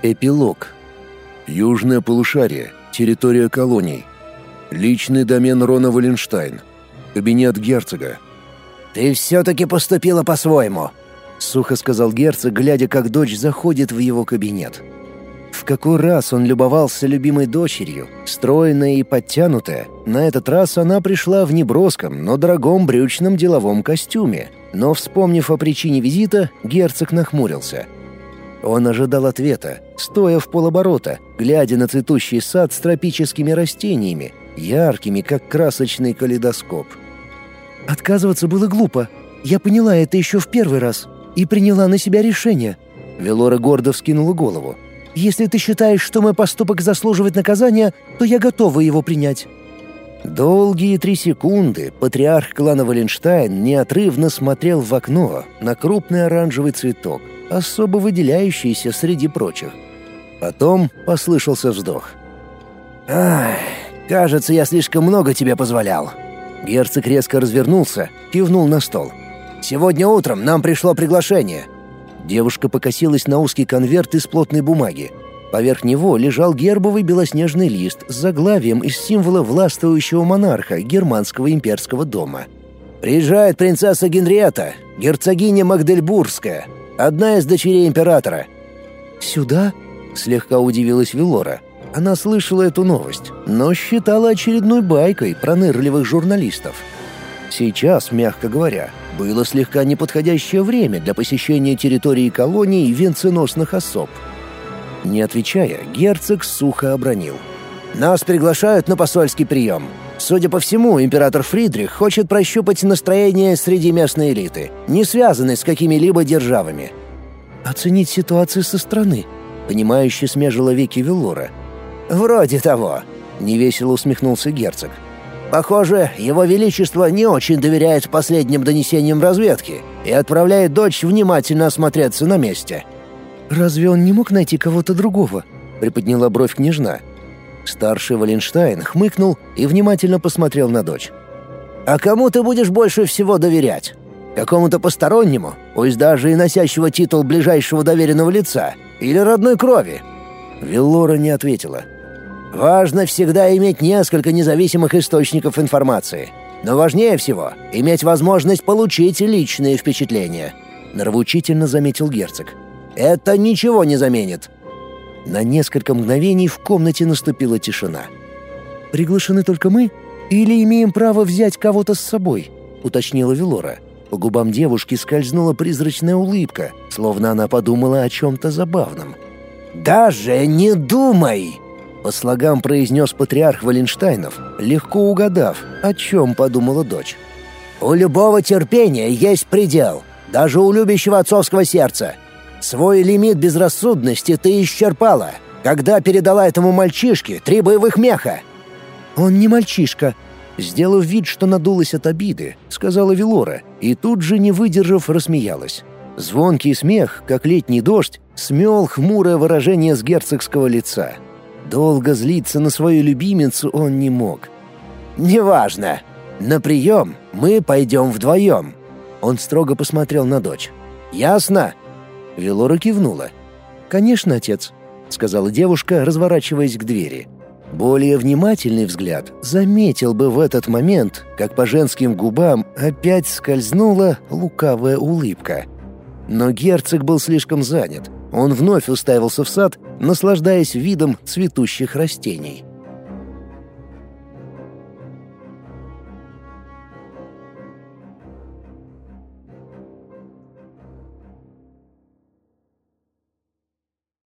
Эпилог. Южное полушарие. Территория колоний. Личный домен Рона Валенштайн. Кабинет герцога. «Ты все-таки поступила по-своему», — сухо сказал герцог, глядя, как дочь заходит в его кабинет. В какой раз он любовался любимой дочерью, стройная и подтянутая. На этот раз она пришла в неброском, но дорогом брючном деловом костюме. Но, вспомнив о причине визита, герцог нахмурился — он ожидал ответа, стоя в полоборота, глядя на цветущий сад с тропическими растениями, яркими, как красочный калейдоскоп. «Отказываться было глупо. Я поняла это еще в первый раз и приняла на себя решение». Велора гордо вскинула голову. «Если ты считаешь, что мой поступок заслуживает наказания, то я готова его принять». Долгие три секунды патриарх клана Валенштайн неотрывно смотрел в окно на крупный оранжевый цветок, особо выделяющийся среди прочих. Потом послышался вздох. «Ах, кажется, я слишком много тебе позволял». Герцог резко развернулся, кивнул на стол. «Сегодня утром нам пришло приглашение». Девушка покосилась на узкий конверт из плотной бумаги. Поверх него лежал гербовый белоснежный лист с заглавием из символа властвующего монарха германского имперского дома. «Приезжает принцесса Генриетта, герцогиня Магдельбургская, одна из дочерей императора». «Сюда?» — слегка удивилась Вилора. Она слышала эту новость, но считала очередной байкой пронырливых журналистов. Сейчас, мягко говоря, было слегка неподходящее время для посещения территории колоний венценосных особ — не отвечая, герцог сухо обронил. «Нас приглашают на посольский прием. Судя по всему, император Фридрих хочет прощупать настроение среди местной элиты, не связанной с какими-либо державами». «Оценить ситуацию со стороны», — понимающе смежила веки Веллора. «Вроде того», — невесело усмехнулся герцог. «Похоже, его величество не очень доверяет последним донесениям разведки и отправляет дочь внимательно осмотреться на месте». «Разве он не мог найти кого-то другого?» — приподняла бровь княжна. Старший Валенштайн хмыкнул и внимательно посмотрел на дочь. «А кому ты будешь больше всего доверять? Какому-то постороннему, пусть даже и носящего титул ближайшего доверенного лица, или родной крови?» Веллора не ответила. «Важно всегда иметь несколько независимых источников информации. Но важнее всего — иметь возможность получить личные впечатления», — нравоучительно заметил герцог. Это ничего не заменит». На несколько мгновений в комнате наступила тишина. «Приглашены только мы? Или имеем право взять кого-то с собой?» — уточнила Велора. По губам девушки скользнула призрачная улыбка, словно она подумала о чем-то забавном. «Даже не думай!» — по слогам произнес патриарх Валенштайнов, легко угадав, о чем подумала дочь. «У любого терпения есть предел, даже у любящего отцовского сердца. Свой лимит безрассудности ты исчерпала, когда передала этому мальчишке три боевых меха». «Он не мальчишка», Сделав вид, что надулась от обиды, сказала Велора, и тут же, не выдержав, рассмеялась. Звонкий смех, как летний дождь, смел хмурое выражение с герцогского лица. Долго злиться на свою любимицу он не мог. «Неважно. На прием мы пойдем вдвоем». Он строго посмотрел на дочь. «Ясно?» Велора кивнула. «Конечно, отец», — сказала девушка, разворачиваясь к двери. Более внимательный взгляд заметил бы в этот момент, как по женским губам опять скользнула лукавая улыбка. Но герцог был слишком занят. Он вновь уставился в сад, наслаждаясь видом цветущих растений.